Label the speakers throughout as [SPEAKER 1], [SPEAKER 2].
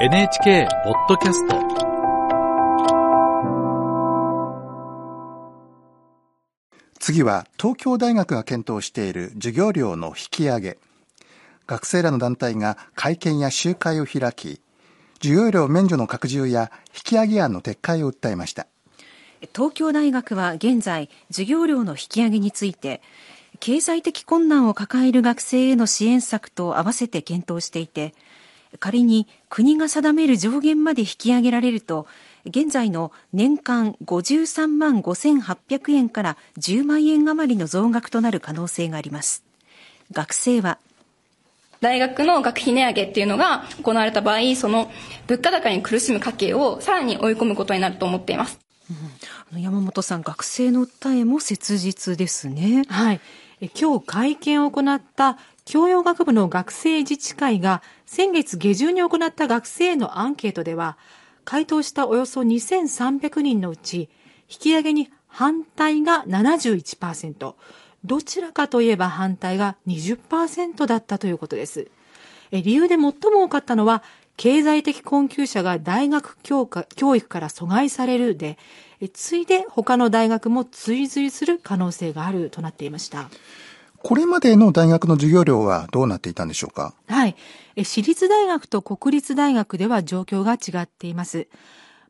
[SPEAKER 1] NHK ポッドキャスト。
[SPEAKER 2] 次は東京大学が検討している授業料の引き上げ。学生らの団体が会見や集会を開き授業料免除の拡充や引き上げ案の撤回を訴えました。
[SPEAKER 3] 東京大学は現在授業料の引き上げについて経済的困難を抱える学生への支援策と合わせて検討していて仮に国が定める上限まで引き上げられると現在の年間53万5800円から10万円余りの増額となる可能性があります。学生は
[SPEAKER 4] 大学の学費値上げっていうのが行われた場合その物価高に苦しむ家計をさらに追い込むことになると思っています、
[SPEAKER 3] うん、山本さん学生の訴えも切実ですね。
[SPEAKER 5] はい今日会見を行った教養学部の学生自治会が先月下旬に行った学生へのアンケートでは回答したおよそ2300人のうち引き上げに反対が71%どちらかといえば反対が20%だったということです。理由で最も多かったのは経済的困窮者が大学教教育から阻害されるでついで他の大学も追随する可能性があるとなっていました。
[SPEAKER 2] これまでの大学の授業料はどうなっていたんでしょうか？
[SPEAKER 5] はい。私立大学と国立大学では状況が違っています。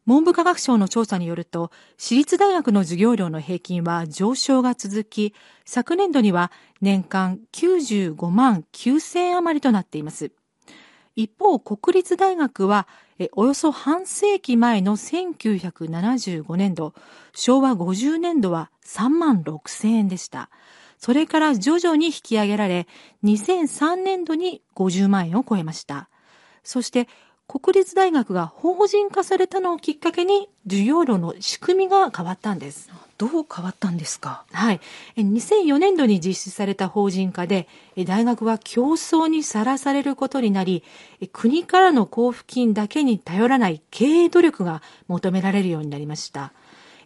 [SPEAKER 5] 文部科学省の調査によると、私立大学の授業料の平均は上昇が続き、昨年度には年間95万9000円余りとなっています。一方、国立大学は、およそ半世紀前の1975年度、昭和50年度は3万6千円でした。それから徐々に引き上げられ、2003年度に50万円を超えました。そして、国立大学が法人化されたのをきっかけに、授業料の仕組みが変わったんです。
[SPEAKER 3] どう変わったんですか？
[SPEAKER 5] はい。2004年度に実施された法人化で、大学は競争にさらされることになり、国からの交付金だけに頼らない経営努力が求められるようになりました。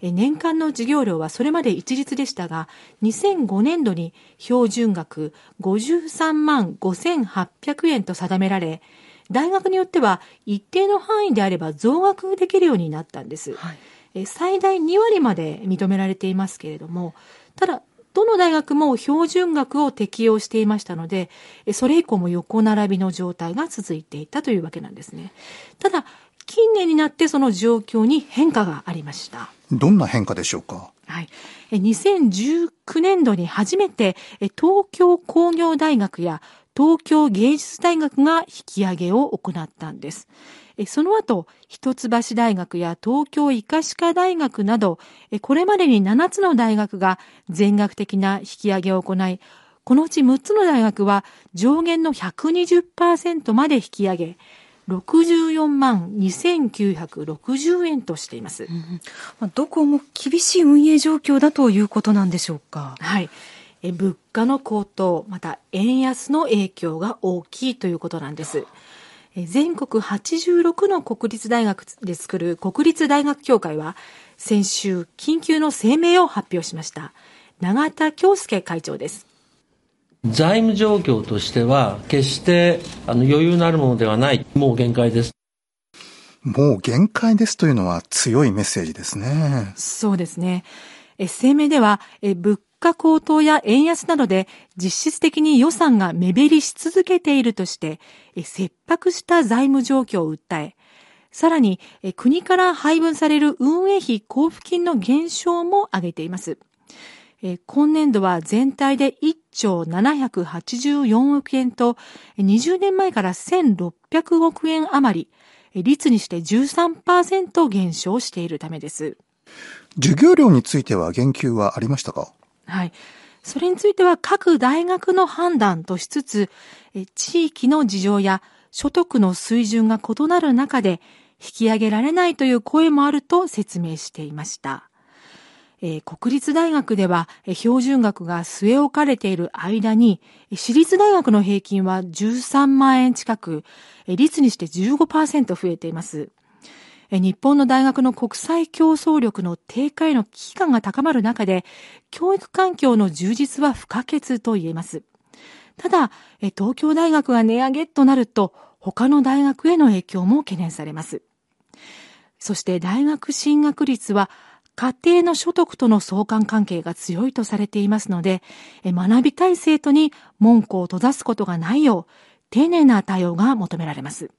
[SPEAKER 5] 年間の授業料はそれまで一律でしたが、2005年度に標準額53万5800円と定められ、大学によっては一定の範囲であれば増額できるようになったんです。はい、最大2割まで認められていますけれども、ただ、どの大学も標準額を適用していましたので、それ以降も横並びの状態が続いていたというわけなんですね。ただ、近年になってその状況に変化がありました。
[SPEAKER 2] どんな変化でしょうか？
[SPEAKER 5] はい。2019年度に初めて東京工業大学や東京芸術大学が引き上げを行ったんです。その後、一橋大学や東京医科歯科大学など、これまでに7つの大学が全額的な引き上げを行い、このうち6つの大学は上限の120%まで引き上げ、64万2960円としています、
[SPEAKER 3] うん、どこも厳しい運営状況だということなんでしょうか？
[SPEAKER 5] はい。え物価の高騰、また円安の影響が大きいということなんです。全国86の国立大学で作る国立大学協会は先週緊急の声明を発表しました。永田京介会長です。
[SPEAKER 6] 財務状況としては決してあの余裕のあるものではない。もう限界です。
[SPEAKER 2] もう限界ですというのは強いメッセージですね。
[SPEAKER 5] そうですね。声明では物価高騰や円安などで実質的に予算が目減りし続けているとして、切迫した財務状況を訴え、さらに国から配分される運営費交付金の減少も挙げています。今年度は全体で1兆784億円と、20年前から1600億円余り、率にして13%減少しているためです。
[SPEAKER 2] 授業料については言及はありましたか？
[SPEAKER 5] はい。それについては各大学の判断としつつ、地域の事情や所得の水準が異なる中で引き上げられないという声もあると説明していました。えー、国立大学では、標準額が据え置かれている間に、私立大学の平均は13万円近く、率にして15%増えています。日本の大学の国際競争力の低下への危機感が高まる中で、教育環境の充実は不可欠と言えます。ただ、東京大学が値上げとなると、他の大学への影響も懸念されます。そして大学進学率は家庭の所得との相関関係が強いとされていますので、学びたい生徒に門戸を閉ざすことがないよう、丁寧な対応が求められます。